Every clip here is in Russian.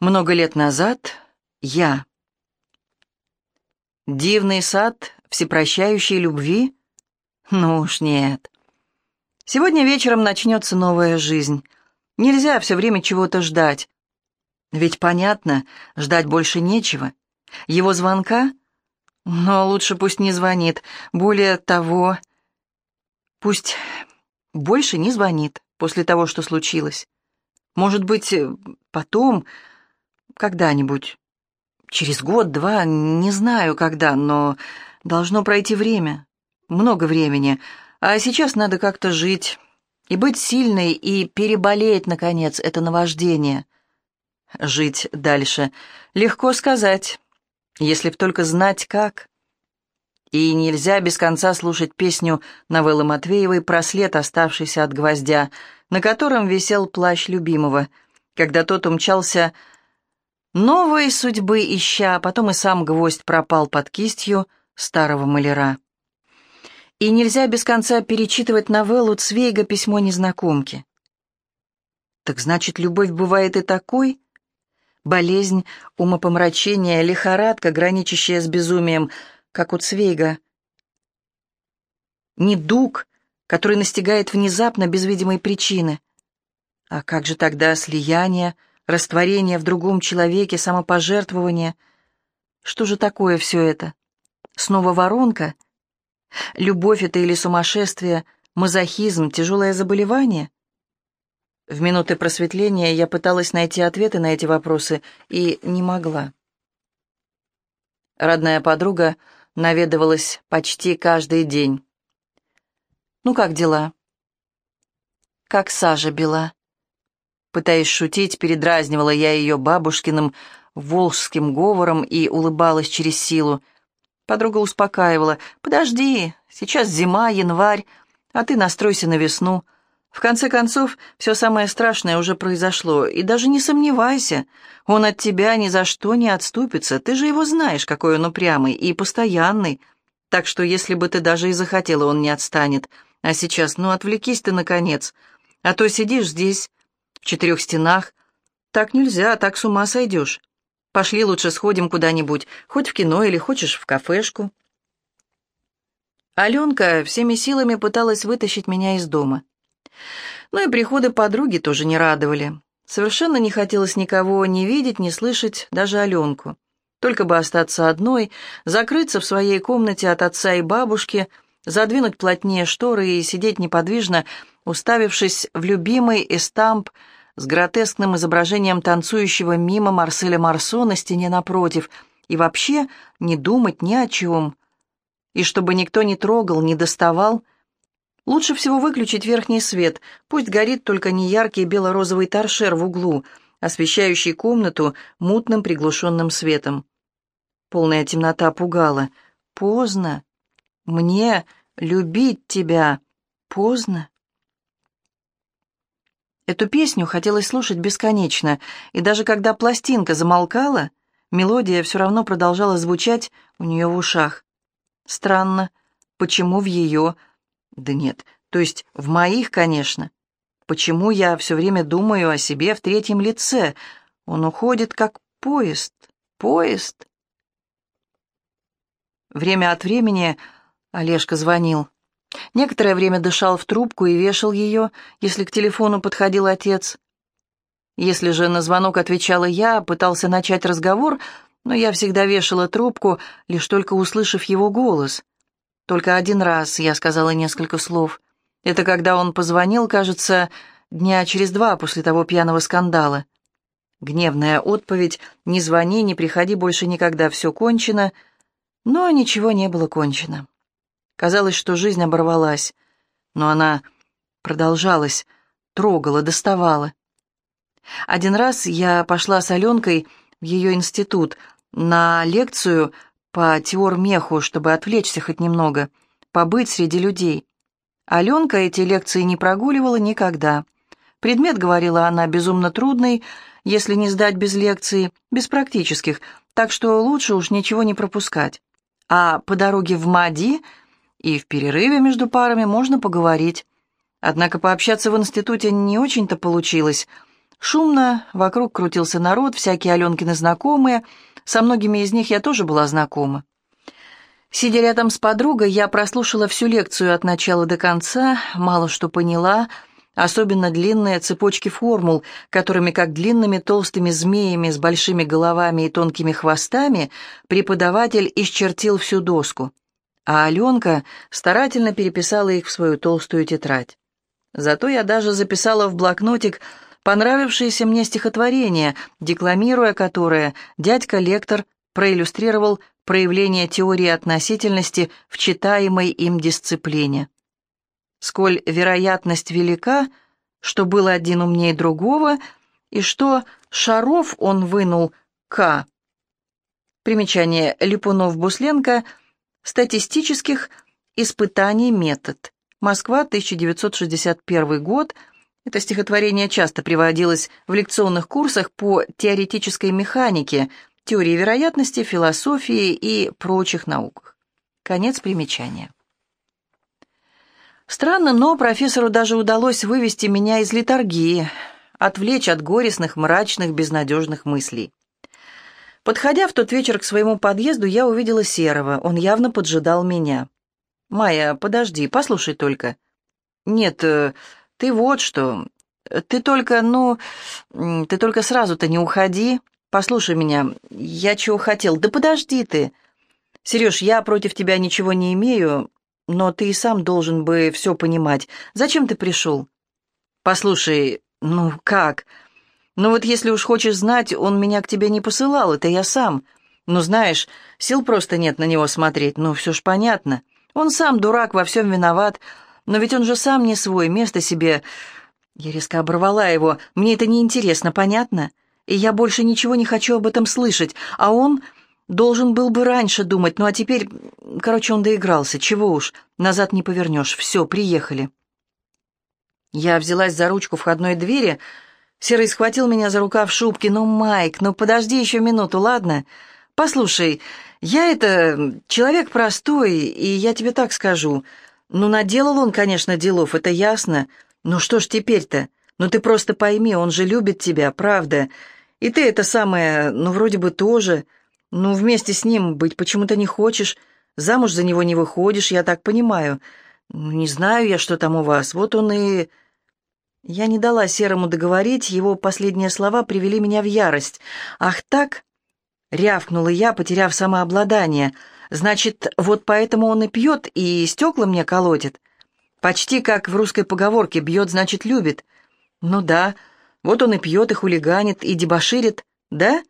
Много лет назад я. Дивный сад всепрощающей любви? Ну уж нет. Сегодня вечером начнется новая жизнь. Нельзя все время чего-то ждать. Ведь понятно, ждать больше нечего. Его звонка? Но лучше пусть не звонит. Более того, пусть больше не звонит после того, что случилось. Может быть, потом когда-нибудь. Через год-два, не знаю когда, но должно пройти время. Много времени. А сейчас надо как-то жить. И быть сильной, и переболеть, наконец, это наваждение. Жить дальше. Легко сказать, если б только знать как. И нельзя без конца слушать песню новеллы Матвеевой про след, оставшийся от гвоздя, на котором висел плащ любимого, когда тот умчался Новой судьбы ища, а потом и сам гвоздь пропал под кистью старого маляра. И нельзя без конца перечитывать новеллу Цвейга «Письмо незнакомки». Так значит, любовь бывает и такой? Болезнь, умопомрачение, лихорадка, граничащая с безумием, как у Цвейга. Недуг, который настигает внезапно, без видимой причины. А как же тогда слияние, растворение в другом человеке, самопожертвование. Что же такое все это? Снова воронка? Любовь это или сумасшествие, мазохизм, тяжелое заболевание? В минуты просветления я пыталась найти ответы на эти вопросы и не могла. Родная подруга наведывалась почти каждый день. «Ну как дела?» «Как сажа бела», Пытаясь шутить, передразнивала я ее бабушкиным волжским говором и улыбалась через силу. Подруга успокаивала. «Подожди, сейчас зима, январь, а ты настройся на весну. В конце концов, все самое страшное уже произошло, и даже не сомневайся, он от тебя ни за что не отступится, ты же его знаешь, какой он упрямый и постоянный. Так что, если бы ты даже и захотела, он не отстанет. А сейчас, ну, отвлекись ты, наконец, а то сидишь здесь, четырех стенах. Так нельзя, так с ума сойдешь. Пошли лучше сходим куда-нибудь, хоть в кино или хочешь в кафешку. Аленка всеми силами пыталась вытащить меня из дома. Ну и приходы подруги тоже не радовали. Совершенно не хотелось никого ни видеть, ни слышать, даже Аленку. Только бы остаться одной, закрыться в своей комнате от отца и бабушки, задвинуть плотнее шторы и сидеть неподвижно, уставившись в любимый эстамп с гротескным изображением танцующего мимо Марселя Марсо на стене напротив, и вообще не думать ни о чем. И чтобы никто не трогал, не доставал, лучше всего выключить верхний свет, пусть горит только неяркий бело-розовый торшер в углу, освещающий комнату мутным приглушенным светом. Полная темнота пугала. Поздно. Мне любить тебя. Поздно. Эту песню хотелось слушать бесконечно, и даже когда пластинка замолкала, мелодия все равно продолжала звучать у нее в ушах. Странно, почему в ее... Да нет, то есть в моих, конечно. Почему я все время думаю о себе в третьем лице? Он уходит как поезд, поезд. Время от времени Олежка звонил. Некоторое время дышал в трубку и вешал ее, если к телефону подходил отец. Если же на звонок отвечала я, пытался начать разговор, но я всегда вешала трубку, лишь только услышав его голос. Только один раз я сказала несколько слов. Это когда он позвонил, кажется, дня через два после того пьяного скандала. Гневная отповедь «Не звони, не приходи больше никогда, все кончено», но ничего не было кончено. Казалось, что жизнь оборвалась, но она продолжалась, трогала, доставала. Один раз я пошла с Аленкой в ее институт на лекцию по теормеху, чтобы отвлечься хоть немного, побыть среди людей. Аленка эти лекции не прогуливала никогда. Предмет, говорила она, безумно трудный, если не сдать без лекции, без практических, так что лучше уж ничего не пропускать. А по дороге в МАДИ и в перерыве между парами можно поговорить. Однако пообщаться в институте не очень-то получилось. Шумно, вокруг крутился народ, всякие Аленкины знакомые. Со многими из них я тоже была знакома. Сидя рядом с подругой, я прослушала всю лекцию от начала до конца, мало что поняла, особенно длинные цепочки формул, которыми, как длинными толстыми змеями с большими головами и тонкими хвостами, преподаватель исчертил всю доску, а Аленка старательно переписала их в свою толстую тетрадь. Зато я даже записала в блокнотик понравившееся мне стихотворение, декламируя которое дядька-лектор проиллюстрировал проявление теории относительности в читаемой им дисциплине. Сколь вероятность велика, что был один умнее другого, и что шаров он вынул К. Примечание Липунов-Бусленко «Статистических испытаний метод». Москва, 1961 год. Это стихотворение часто приводилось в лекционных курсах по теоретической механике – теории вероятности, философии и прочих науках. Конец примечания. Странно, но профессору даже удалось вывести меня из литургии, отвлечь от горестных, мрачных, безнадежных мыслей. Подходя в тот вечер к своему подъезду, я увидела Серого. Он явно поджидал меня. «Майя, подожди, послушай только». «Нет, э, ты вот что. Ты только, ну, ты только сразу-то не уходи. «Послушай меня, я чего хотел? Да подожди ты!» «Сереж, я против тебя ничего не имею, но ты и сам должен бы все понимать. Зачем ты пришел?» «Послушай, ну как? Ну вот если уж хочешь знать, он меня к тебе не посылал, это я сам. Ну знаешь, сил просто нет на него смотреть, ну все ж понятно. Он сам дурак, во всем виноват, но ведь он же сам не свой, место себе...» Я резко оборвала его. «Мне это неинтересно, понятно?» и я больше ничего не хочу об этом слышать, а он должен был бы раньше думать, ну а теперь... Короче, он доигрался, чего уж, назад не повернешь, все, приехали. Я взялась за ручку входной двери, Серый схватил меня за рукав шубки, ну, Майк, ну подожди еще минуту, ладно? Послушай, я это... человек простой, и я тебе так скажу. Ну, наделал он, конечно, делов, это ясно. Ну что ж теперь-то? Ну ты просто пойми, он же любит тебя, правда. И ты это самое, ну, вроде бы тоже. Ну, вместе с ним быть почему-то не хочешь. Замуж за него не выходишь, я так понимаю. Не знаю я, что там у вас. Вот он и... Я не дала Серому договорить, его последние слова привели меня в ярость. «Ах так?» — рявкнула я, потеряв самообладание. «Значит, вот поэтому он и пьет, и стекла мне колотит. Почти как в русской поговорке «бьет, значит, любит». Ну да, вот он и пьет, и хулиганит, и дебоширит, да?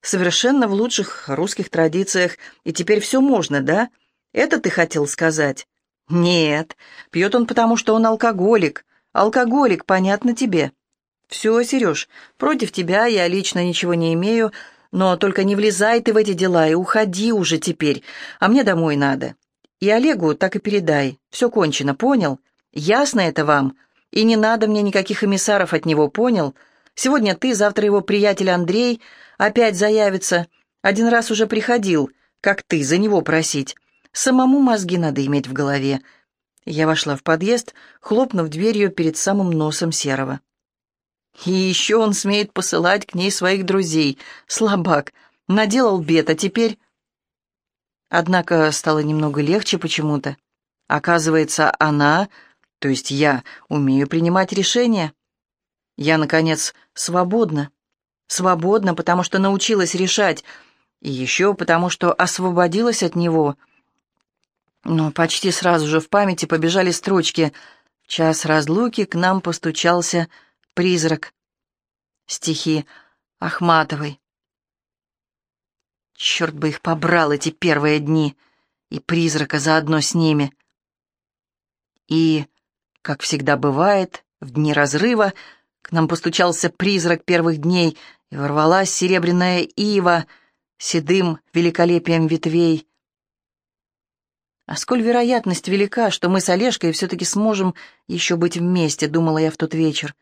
Совершенно в лучших русских традициях, и теперь все можно, да? Это ты хотел сказать? Нет, пьет он потому, что он алкоголик. Алкоголик, понятно тебе? Все, Сереж, против тебя я лично ничего не имею, но только не влезай ты в эти дела и уходи уже теперь, а мне домой надо. И Олегу так и передай, все кончено, понял? Ясно это вам?» И не надо мне никаких эмиссаров от него, понял? Сегодня ты, завтра его приятель Андрей опять заявится. Один раз уже приходил, как ты, за него просить. Самому мозги надо иметь в голове. Я вошла в подъезд, хлопнув дверью перед самым носом Серого. И еще он смеет посылать к ней своих друзей. Слабак. Наделал бед, а теперь... Однако стало немного легче почему-то. Оказывается, она то есть я умею принимать решения. Я, наконец, свободна. Свободна, потому что научилась решать, и еще потому что освободилась от него. Но почти сразу же в памяти побежали строчки «В час разлуки к нам постучался призрак». Стихи Ахматовой. Черт бы их побрал эти первые дни, и призрака заодно с ними. И как всегда бывает, в дни разрыва к нам постучался призрак первых дней, и ворвалась серебряная ива седым великолепием ветвей. А сколь вероятность велика, что мы с Олежкой все-таки сможем еще быть вместе, думала я в тот вечер.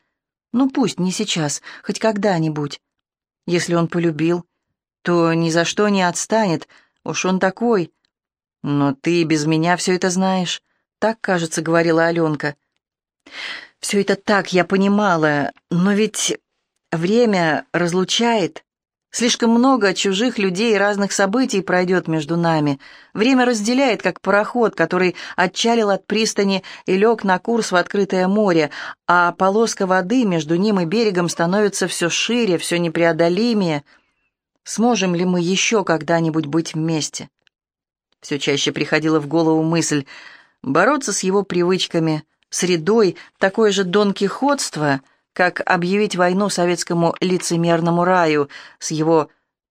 Ну пусть не сейчас, хоть когда-нибудь. Если он полюбил, то ни за что не отстанет, уж он такой. Но ты без меня все это знаешь. Так, кажется, говорила Аленка. Все это так, я понимала, но ведь Время разлучает. Слишком много чужих людей и разных событий пройдет между нами. Время разделяет, как пароход, который отчалил от пристани и лег на курс в открытое море, а полоска воды между ним и берегом становится все шире, все непреодолимее. Сможем ли мы еще когда-нибудь быть вместе? Все чаще приходила в голову мысль бороться с его привычками, средой, такое же донкихотство — как объявить войну советскому лицемерному раю с его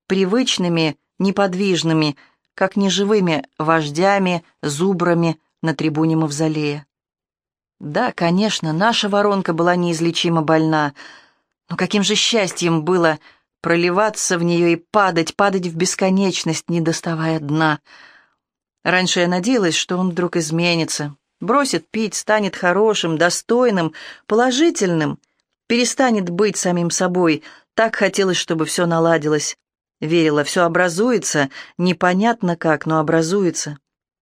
привычными, неподвижными, как неживыми вождями, зубрами на трибуне Мавзолея. Да, конечно, наша воронка была неизлечимо больна, но каким же счастьем было проливаться в нее и падать, падать в бесконечность, не доставая дна. Раньше я надеялась, что он вдруг изменится, бросит пить, станет хорошим, достойным, положительным — перестанет быть самим собой. Так хотелось, чтобы все наладилось. Верила, все образуется, непонятно как, но образуется.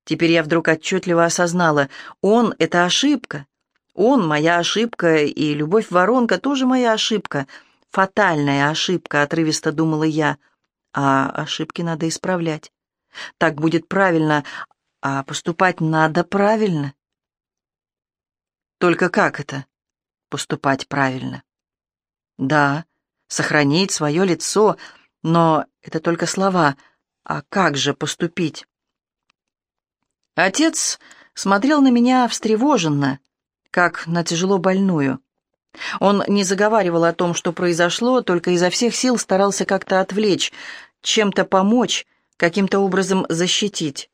Теперь я вдруг отчетливо осознала, он — это ошибка. Он — моя ошибка, и любовь-воронка тоже моя ошибка. Фатальная ошибка, отрывисто думала я. А ошибки надо исправлять. Так будет правильно, а поступать надо правильно. Только как это? Поступать правильно. Да, сохранить свое лицо, но это только слова. А как же поступить? Отец смотрел на меня встревоженно, как на тяжело больную. Он не заговаривал о том, что произошло, только изо всех сил старался как-то отвлечь, чем-то помочь, каким-то образом защитить.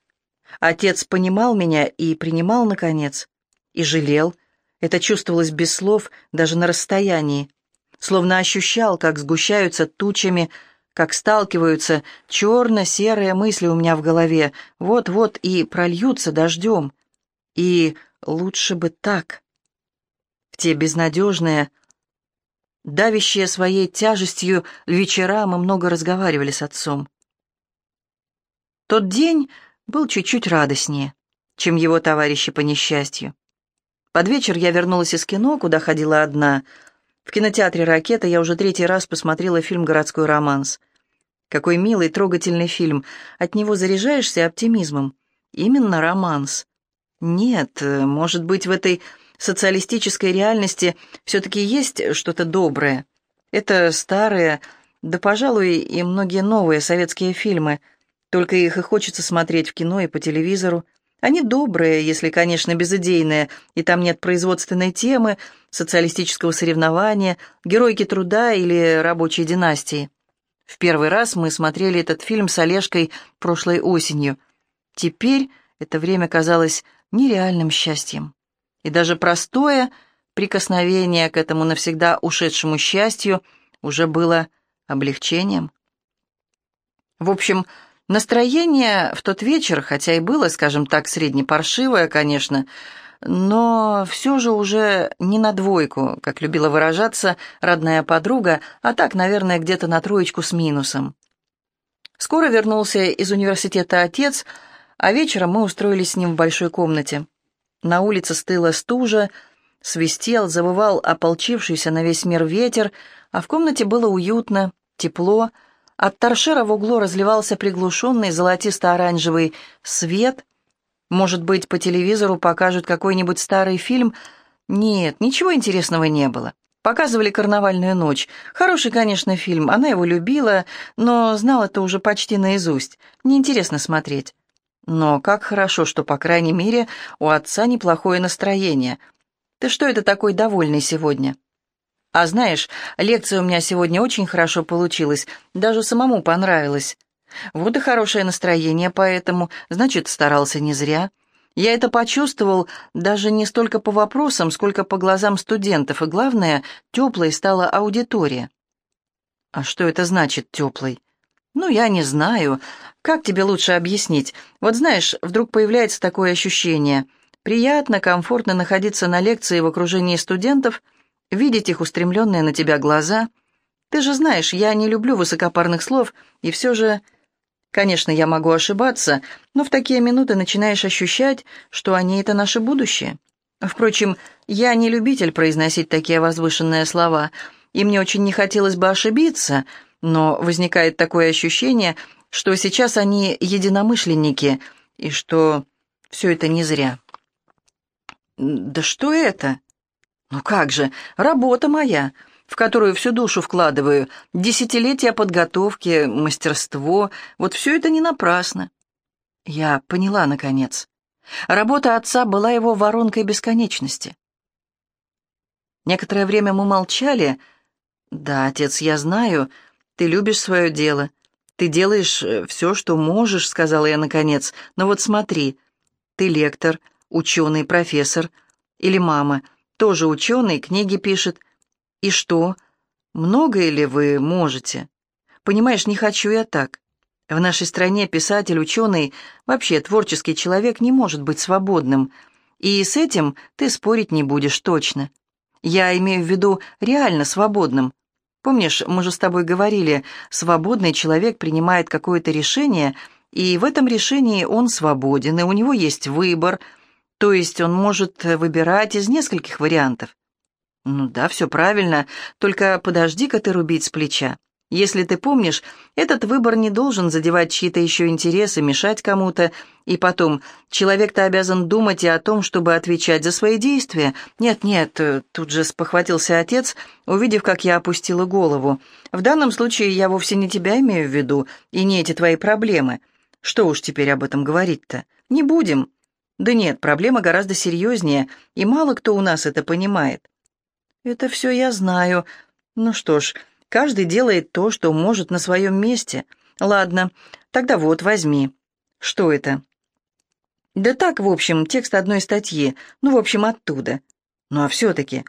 Отец понимал меня и принимал, наконец, и жалел, это чувствовалось без слов, даже на расстоянии. Словно ощущал, как сгущаются тучами, как сталкиваются черно-серые мысли у меня в голове, вот-вот и прольются дождем. И лучше бы так. В те безнадежные, давящие своей тяжестью вечера мы много разговаривали с отцом. Тот день был чуть-чуть радостнее, чем его товарищи по несчастью. Под вечер я вернулась из кино, куда ходила одна. В кинотеатре «Ракета» я уже третий раз посмотрела фильм «Городской романс». Какой милый, трогательный фильм. От него заряжаешься оптимизмом. Именно романс. Нет, может быть, в этой социалистической реальности все-таки есть что-то доброе. Это старые, да, пожалуй, и многие новые советские фильмы. Только их и хочется смотреть в кино и по телевизору. Они добрые, если, конечно, безыдейные, и там нет производственной темы, социалистического соревнования, геройки труда или рабочей династии. В первый раз мы смотрели этот фильм с Олежкой прошлой осенью. Теперь это время казалось нереальным счастьем. И даже простое прикосновение к этому навсегда ушедшему счастью уже было облегчением. В общем, Настроение в тот вечер, хотя и было, скажем так, среднепаршивое, конечно, но все же уже не на двойку, как любила выражаться родная подруга, а так, наверное, где-то на троечку с минусом. Скоро вернулся из университета отец, а вечером мы устроились с ним в большой комнате. На улице стыла стужа, свистел, завывал ополчившийся на весь мир ветер, а в комнате было уютно, тепло, от торшера в углу разливался приглушенный золотисто-оранжевый свет. Может быть, по телевизору покажут какой-нибудь старый фильм? Нет, ничего интересного не было. Показывали «Карнавальную ночь». Хороший, конечно, фильм. Она его любила, но знала это уже почти наизусть. Неинтересно смотреть. Но как хорошо, что, по крайней мере, у отца неплохое настроение. Ты что это такой довольный сегодня?» А знаешь, лекция у меня сегодня очень хорошо получилась, даже самому понравилось. Вот и хорошее настроение поэтому, значит, старался не зря. Я это почувствовал даже не столько по вопросам, сколько по глазам студентов, и главное, теплой стала аудитория. А что это значит, теплой? Ну, я не знаю. Как тебе лучше объяснить? Вот знаешь, вдруг появляется такое ощущение. Приятно, комфортно находиться на лекции в окружении студентов — видеть их устремленные на тебя глаза. Ты же знаешь, я не люблю высокопарных слов, и все же... Конечно, я могу ошибаться, но в такие минуты начинаешь ощущать, что они — это наше будущее. Впрочем, я не любитель произносить такие возвышенные слова. и мне очень не хотелось бы ошибиться, но возникает такое ощущение, что сейчас они единомышленники, и что все это не зря. Да что это? Ну как же, работа моя, в которую всю душу вкладываю, десятилетия подготовки, мастерство, вот все это не напрасно. Я поняла, наконец. Работа отца была его воронкой бесконечности. Некоторое время мы молчали. «Да, отец, я знаю, ты любишь свое дело. Ты делаешь э, все, что можешь», — сказала я наконец. «Но вот смотри, ты лектор, ученый, профессор. Или мама, тоже ученый, книги пишет. И что? Многое ли вы можете? Понимаешь, не хочу я так. В нашей стране писатель, ученый, вообще творческий человек не может быть свободным. И с этим ты спорить не будешь точно. Я имею в виду реально свободным. Помнишь, мы же с тобой говорили, свободный человек принимает какое-то решение, и в этом решении он свободен, и у него есть выбор, то есть он может выбирать из нескольких вариантов. Ну да, все правильно, только подожди-ка ты рубить с плеча. Если ты помнишь, этот выбор не должен задевать чьи-то еще интересы, мешать кому-то. И потом, человек-то обязан думать и о том, чтобы отвечать за свои действия. Нет-нет, э, тут же спохватился отец, увидев, как я опустила голову. В данном случае я вовсе не тебя имею в виду, и не эти твои проблемы. Что уж теперь об этом говорить-то? Не будем. Да нет, проблема гораздо серьезнее, и мало кто у нас это понимает. Это все я знаю. Ну что ж... Каждый делает то, что может на своем месте. Ладно, тогда вот, возьми. Что это? Да так, в общем, текст одной статьи. Ну, в общем, оттуда. Ну, а все-таки...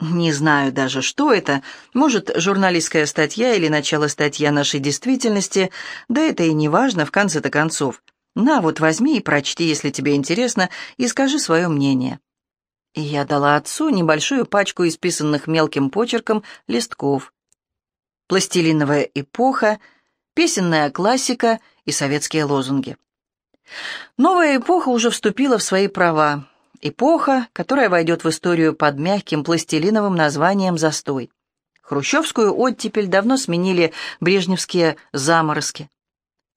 Не знаю даже, что это. Может, журналистская статья или начало статьи о нашей действительности. Да это и не важно, в конце-то концов. На, вот возьми и прочти, если тебе интересно, и скажи свое мнение. И я дала отцу небольшую пачку исписанных мелким почерком листков пластилиновая эпоха, песенная классика и советские лозунги. Новая эпоха уже вступила в свои права. Эпоха, которая войдет в историю под мягким пластилиновым названием «Застой». Хрущевскую оттепель давно сменили брежневские заморозки.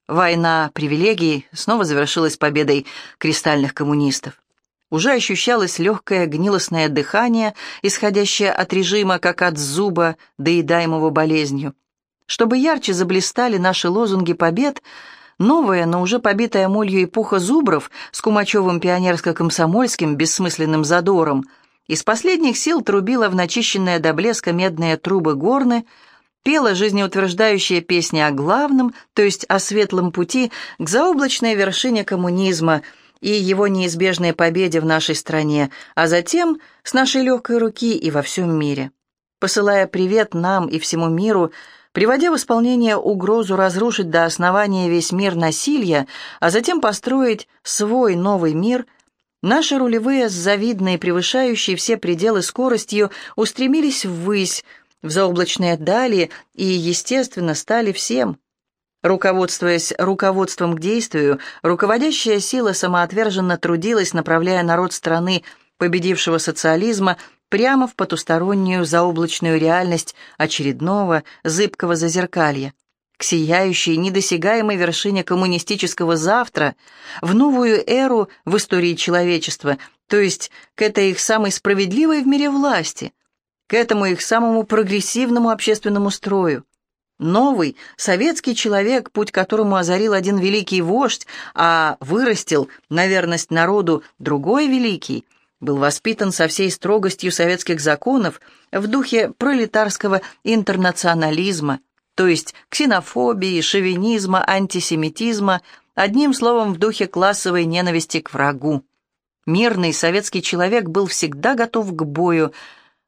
Война привилегий снова завершилась победой кристальных коммунистов. Уже ощущалось легкое гнилостное дыхание, исходящее от режима, как от зуба, доедаемого болезнью. Чтобы ярче заблистали наши лозунги побед, новая, но уже побитая молью эпоха зубров с Кумачевым пионерско-комсомольским бессмысленным задором из последних сил трубила в начищенные до блеска медные трубы горны, пела жизнеутверждающие песни о главном, то есть о светлом пути к заоблачной вершине коммунизма – и его неизбежной победе в нашей стране, а затем с нашей легкой руки и во всем мире. Посылая привет нам и всему миру, приводя в исполнение угрозу разрушить до основания весь мир насилия, а затем построить свой новый мир, наши рулевые с завидной, превышающей все пределы скоростью устремились ввысь, в заоблачные дали и, естественно, стали всем – Руководствуясь руководством к действию, руководящая сила самоотверженно трудилась, направляя народ страны победившего социализма прямо в потустороннюю заоблачную реальность очередного зыбкого зазеркалья, к сияющей, недосягаемой вершине коммунистического завтра, в новую эру в истории человечества, то есть к этой их самой справедливой в мире власти, к этому их самому прогрессивному общественному строю. Новый, советский человек, путь которому озарил один великий вождь, а вырастил на верность народу другой великий, был воспитан со всей строгостью советских законов в духе пролетарского интернационализма, то есть ксенофобии, шовинизма, антисемитизма, одним словом, в духе классовой ненависти к врагу. Мирный советский человек был всегда готов к бою,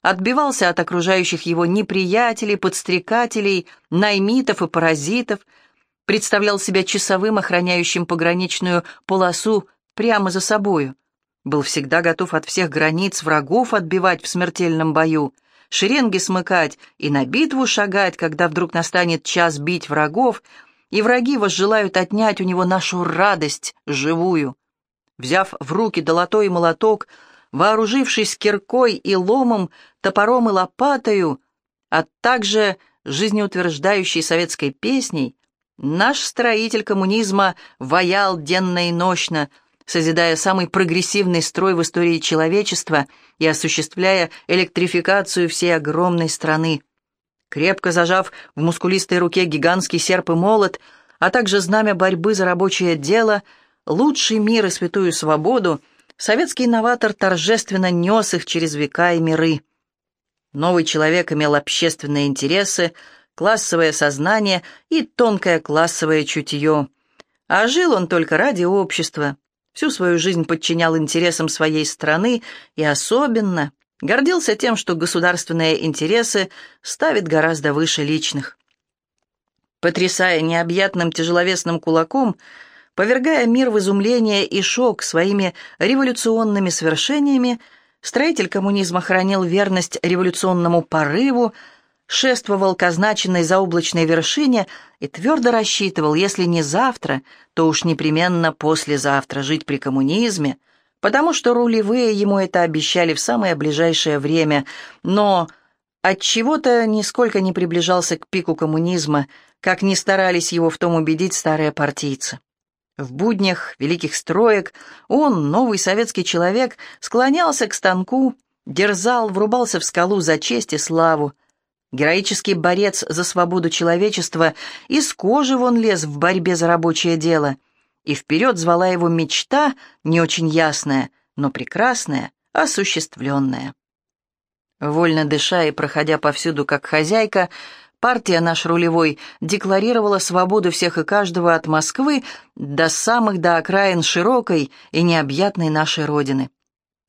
отбивался от окружающих его неприятелей, подстрекателей, наймитов и паразитов, представлял себя часовым, охраняющим пограничную полосу прямо за собою, был всегда готов от всех границ врагов отбивать в смертельном бою, шеренги смыкать и на битву шагать, когда вдруг настанет час бить врагов, и враги возжелают отнять у него нашу радость живую. Взяв в руки долотой и молоток, вооружившись киркой и ломом, топором и лопатою, а также жизнеутверждающей советской песней, наш строитель коммунизма ваял денно и нощно, созидая самый прогрессивный строй в истории человечества и осуществляя электрификацию всей огромной страны. Крепко зажав в мускулистой руке гигантский серп и молот, а также знамя борьбы за рабочее дело, лучший мир и святую свободу, советский инноватор торжественно нес их через века и миры. Новый человек имел общественные интересы, классовое сознание и тонкое классовое чутье. А жил он только ради общества, всю свою жизнь подчинял интересам своей страны и особенно гордился тем, что государственные интересы ставит гораздо выше личных. Потрясая необъятным тяжеловесным кулаком, повергая мир в изумление и шок своими революционными свершениями, строитель коммунизма хранил верность революционному порыву, шествовал к означенной заоблачной вершине и твердо рассчитывал, если не завтра, то уж непременно послезавтра жить при коммунизме, потому что рулевые ему это обещали в самое ближайшее время, но от чего то нисколько не приближался к пику коммунизма, как ни старались его в том убедить старые партийцы. В буднях великих строек он, новый советский человек, склонялся к станку, дерзал, врубался в скалу за честь и славу, Героический борец за свободу человечества, из кожи вон лез в борьбе за рабочее дело. И вперед звала его мечта, не очень ясная, но прекрасная, осуществленная. Вольно дыша и проходя повсюду как хозяйка, партия наш рулевой декларировала свободу всех и каждого от Москвы до самых до окраин широкой и необъятной нашей Родины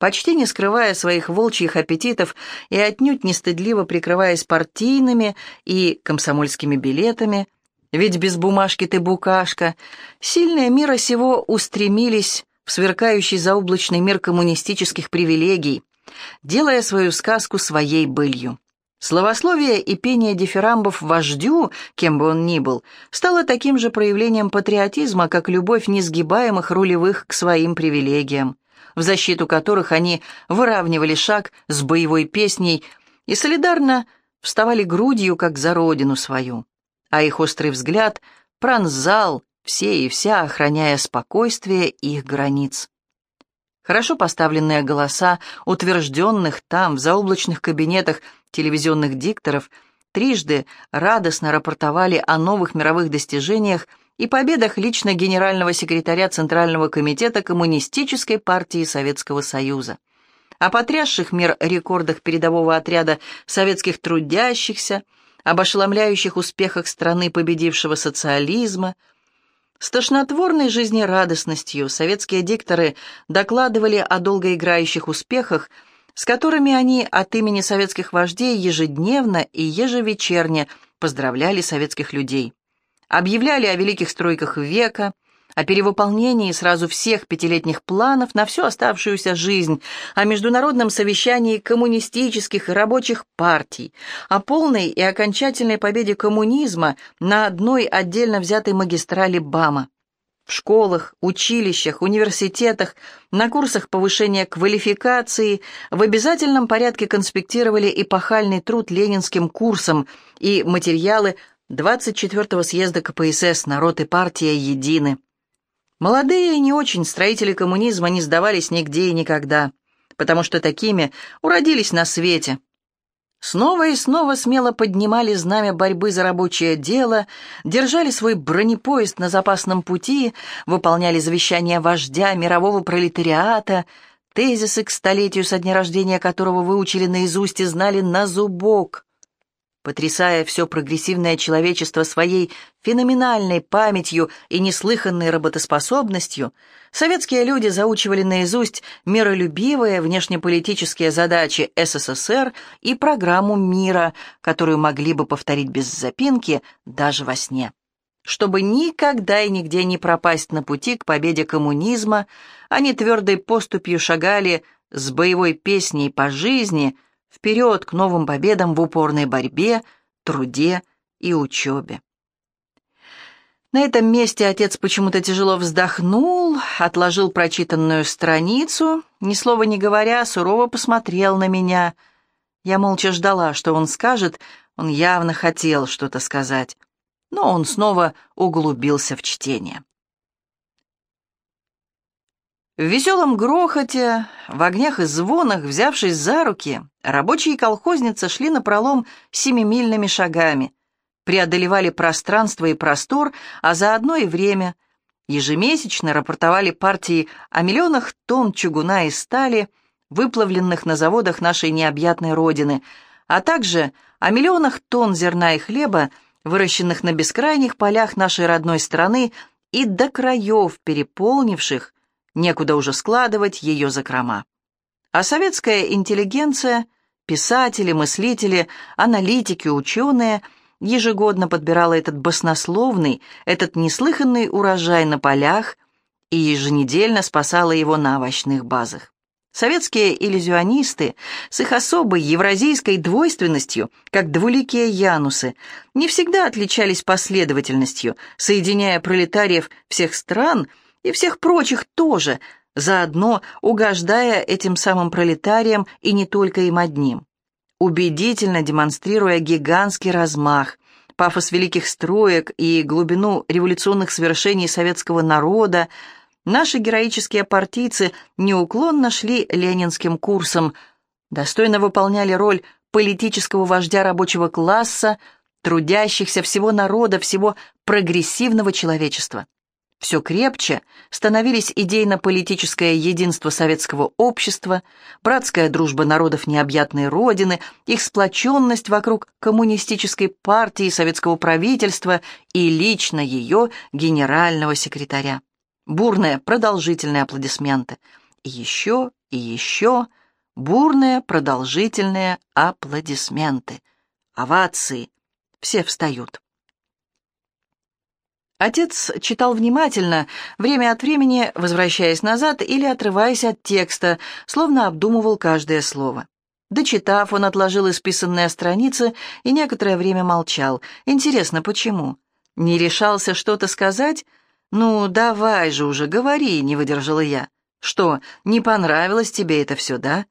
почти не скрывая своих волчьих аппетитов и отнюдь не стыдливо прикрываясь партийными и комсомольскими билетами, ведь без бумажки ты букашка, сильные мира сего устремились в сверкающий заоблачный мир коммунистических привилегий, делая свою сказку своей былью. Словословие и пение дифирамбов вождю, кем бы он ни был, стало таким же проявлением патриотизма, как любовь несгибаемых рулевых к своим привилегиям в защиту которых они выравнивали шаг с боевой песней и солидарно вставали грудью, как за родину свою. А их острый взгляд пронзал все и вся, охраняя спокойствие их границ. Хорошо поставленные голоса утвержденных там, в заоблачных кабинетах телевизионных дикторов, трижды радостно рапортовали о новых мировых достижениях и победах лично генерального секретаря Центрального комитета Коммунистической партии Советского Союза, о потрясших мир рекордах передового отряда советских трудящихся, об ошеломляющих успехах страны победившего социализма. С тошнотворной жизнерадостностью советские дикторы докладывали о долгоиграющих успехах, с которыми они от имени советских вождей ежедневно и ежевечерне поздравляли советских людей объявляли о великих стройках века, о перевыполнении сразу всех пятилетних планов на всю оставшуюся жизнь, о международном совещании коммунистических и рабочих партий, о полной и окончательной победе коммунизма на одной отдельно взятой магистрали БАМа. В школах, училищах, университетах, на курсах повышения квалификации в обязательном порядке конспектировали эпохальный труд ленинским курсом и материалы 24-го съезда КПСС «Народ и партия едины». Молодые и не очень строители коммунизма не сдавались нигде и никогда, потому что такими уродились на свете. Снова и снова смело поднимали знамя борьбы за рабочее дело, держали свой бронепоезд на запасном пути, выполняли завещания вождя мирового пролетариата, тезисы к столетию со дня рождения которого выучили наизусть и знали на зубок потрясая все прогрессивное человечество своей феноменальной памятью и неслыханной работоспособностью, советские люди заучивали наизусть миролюбивые внешнеполитические задачи СССР и программу мира, которую могли бы повторить без запинки даже во сне. Чтобы никогда и нигде не пропасть на пути к победе коммунизма, они твердой поступью шагали с боевой песней по жизни – вперед к новым победам в упорной борьбе, труде и учебе. На этом месте отец почему-то тяжело вздохнул, отложил прочитанную страницу, ни слова не говоря, сурово посмотрел на меня. Я молча ждала, что он скажет, он явно хотел что-то сказать, но он снова углубился в чтение. В веселом грохоте, в огнях и звонах, взявшись за руки, рабочие и колхозницы шли напролом семимильными шагами, преодолевали пространство и простор, а заодно и время, ежемесячно рапортовали партии о миллионах тонн чугуна и стали, выплавленных на заводах нашей необъятной родины, а также о миллионах тонн зерна и хлеба, выращенных на бескрайних полях нашей родной страны и до краев переполнивших некуда уже складывать ее закрома. А советская интеллигенция, писатели, мыслители, аналитики, ученые ежегодно подбирала этот баснословный, этот неслыханный урожай на полях и еженедельно спасала его на овощных базах. Советские иллюзионисты с их особой евразийской двойственностью, как двуликие янусы, не всегда отличались последовательностью, соединяя пролетариев всех стран – и всех прочих тоже, заодно угождая этим самым пролетариям и не только им одним, убедительно демонстрируя гигантский размах, пафос великих строек и глубину революционных свершений советского народа, наши героические партийцы неуклонно шли ленинским курсом, достойно выполняли роль политического вождя рабочего класса, трудящихся всего народа, всего прогрессивного человечества все крепче становились идейно-политическое единство советского общества, братская дружба народов необъятной Родины, их сплоченность вокруг коммунистической партии, советского правительства и лично ее генерального секретаря. Бурные, продолжительные аплодисменты. И еще, и еще бурные, продолжительные аплодисменты. Овации. Все встают. Отец читал внимательно, время от времени возвращаясь назад или отрываясь от текста, словно обдумывал каждое слово. Дочитав, он отложил исписанные страницы и некоторое время молчал. Интересно, почему? Не решался что-то сказать? «Ну, давай же уже, говори», — не выдержала я. «Что, не понравилось тебе это все, да?»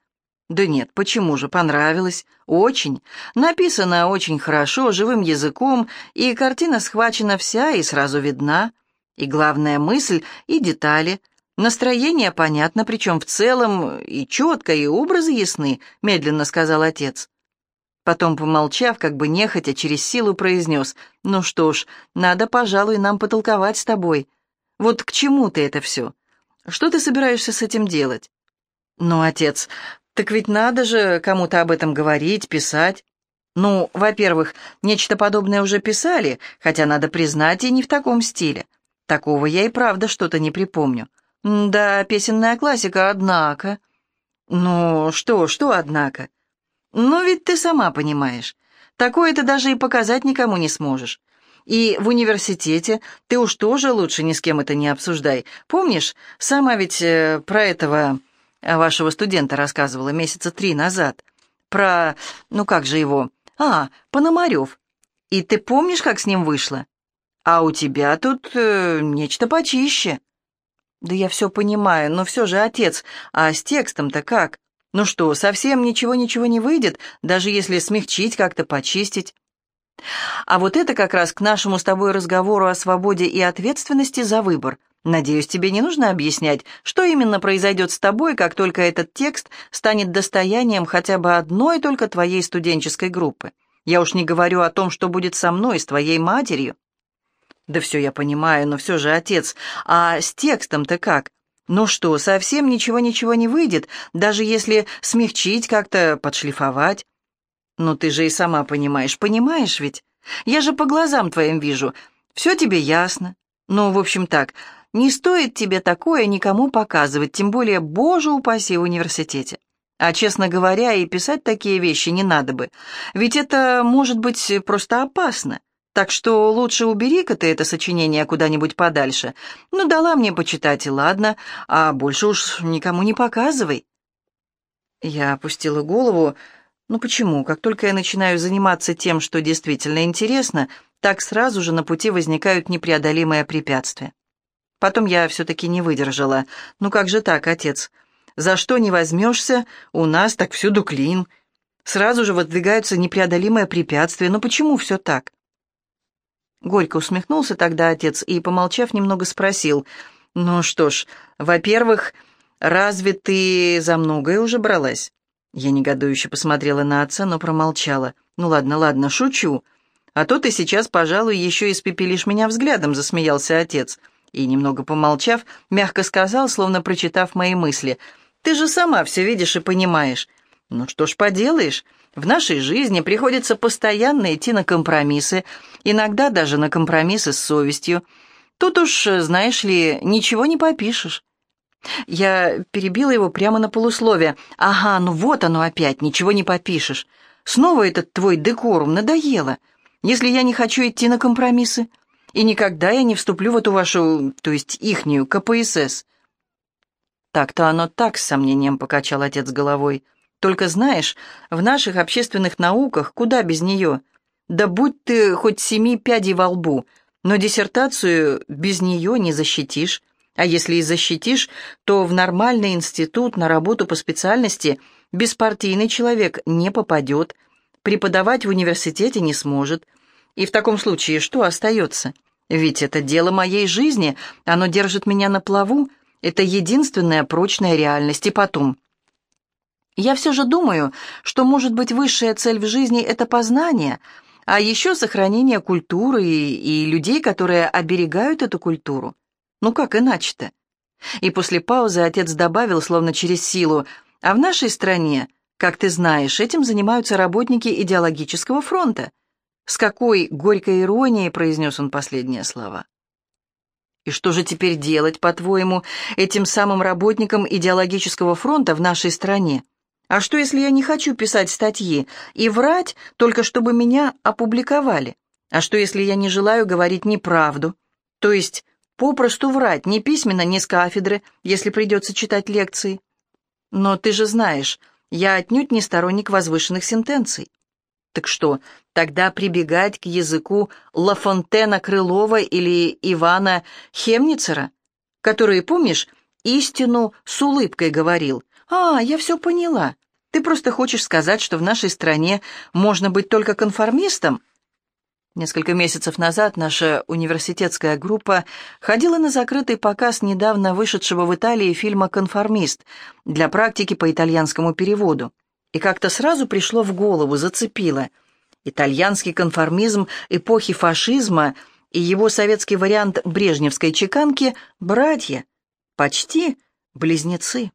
Да нет, почему же, понравилось. Очень. Написано очень хорошо, живым языком, и картина схвачена вся и сразу видна. И главная мысль, и детали. Настроение понятно, причем в целом и четко, и образы ясны, медленно сказал отец. Потом, помолчав, как бы нехотя, через силу произнес, «Ну что ж, надо, пожалуй, нам потолковать с тобой. Вот к чему ты это все? Что ты собираешься с этим делать?» «Ну, отец, так ведь надо же кому-то об этом говорить, писать. Ну, во-первых, нечто подобное уже писали, хотя, надо признать, и не в таком стиле. Такого я и правда что-то не припомню. Да, песенная классика, однако. Ну, что, что, однако? Ну, ведь ты сама понимаешь. Такое ты даже и показать никому не сможешь. И в университете ты уж тоже лучше ни с кем это не обсуждай. Помнишь, сама ведь э, про этого вашего студента рассказывала месяца три назад. Про... ну как же его? А, Пономарев. И ты помнишь, как с ним вышло? А у тебя тут э, нечто почище. Да я все понимаю, но все же отец. А с текстом-то как? Ну что, совсем ничего-ничего не выйдет, даже если смягчить, как-то почистить? А вот это как раз к нашему с тобой разговору о свободе и ответственности за выбор – Надеюсь, тебе не нужно объяснять, что именно произойдет с тобой, как только этот текст станет достоянием хотя бы одной только твоей студенческой группы. Я уж не говорю о том, что будет со мной, с твоей матерью. Да все я понимаю, но все же отец. А с текстом-то как? Ну что, совсем ничего-ничего не выйдет, даже если смягчить как-то, подшлифовать? Ну ты же и сама понимаешь, понимаешь ведь? Я же по глазам твоим вижу. Все тебе ясно. Ну, в общем так, не стоит тебе такое никому показывать, тем более, боже упаси, в университете. А, честно говоря, и писать такие вещи не надо бы, ведь это может быть просто опасно. Так что лучше убери-ка ты это сочинение куда-нибудь подальше. Ну, дала мне почитать, и ладно, а больше уж никому не показывай. Я опустила голову. Ну почему? Как только я начинаю заниматься тем, что действительно интересно, так сразу же на пути возникают непреодолимые препятствия. Потом я все-таки не выдержала. «Ну как же так, отец? За что не возьмешься? У нас так всюду клин. Сразу же выдвигаются непреодолимые препятствия. Но почему все так? Горько усмехнулся тогда отец и, помолчав, немного спросил. «Ну что ж, во-первых, разве ты за многое уже бралась?» Я негодующе посмотрела на отца, но промолчала. «Ну ладно, ладно, шучу. А то ты сейчас, пожалуй, еще испепелишь меня взглядом», — засмеялся отец. И, немного помолчав, мягко сказал, словно прочитав мои мысли. «Ты же сама все видишь и понимаешь. Ну что ж поделаешь, в нашей жизни приходится постоянно идти на компромиссы, иногда даже на компромиссы с совестью. Тут уж, знаешь ли, ничего не попишешь. Я перебила его прямо на полусловие. «Ага, ну вот оно опять, ничего не попишешь. Снова этот твой декорум надоело. Если я не хочу идти на компромиссы, и никогда я не вступлю в эту вашу, то есть ихнюю, КПСС». «Так-то оно так», — с сомнением покачал отец головой. «Только знаешь, в наших общественных науках куда без нее? Да будь ты хоть семи пядей во лбу, но диссертацию без нее не защитишь». А если и защитишь, то в нормальный институт на работу по специальности беспартийный человек не попадет, преподавать в университете не сможет. И в таком случае что остается? Ведь это дело моей жизни, оно держит меня на плаву, это единственная прочная реальность. И потом... Я все же думаю, что, может быть, высшая цель в жизни — это познание, а еще сохранение культуры и, и людей, которые оберегают эту культуру. Ну как иначе-то? И после паузы отец добавил, словно через силу, а в нашей стране, как ты знаешь, этим занимаются работники идеологического фронта. С какой горькой иронией произнес он последние слова. И что же теперь делать, по-твоему, этим самым работникам идеологического фронта в нашей стране? А что, если я не хочу писать статьи и врать, только чтобы меня опубликовали? А что, если я не желаю говорить неправду? То есть Попросту врать, не письменно, не с кафедры, если придется читать лекции. Но ты же знаешь, я отнюдь не сторонник возвышенных сентенций. Так что, тогда прибегать к языку Лафонтена Крылова или Ивана Хемницера, который, помнишь, истину с улыбкой говорил. «А, я все поняла. Ты просто хочешь сказать, что в нашей стране можно быть только конформистом?» Несколько месяцев назад наша университетская группа ходила на закрытый показ недавно вышедшего в Италии фильма «Конформист» для практики по итальянскому переводу. И как-то сразу пришло в голову, зацепило. Итальянский конформизм эпохи фашизма и его советский вариант брежневской чеканки – братья, почти близнецы.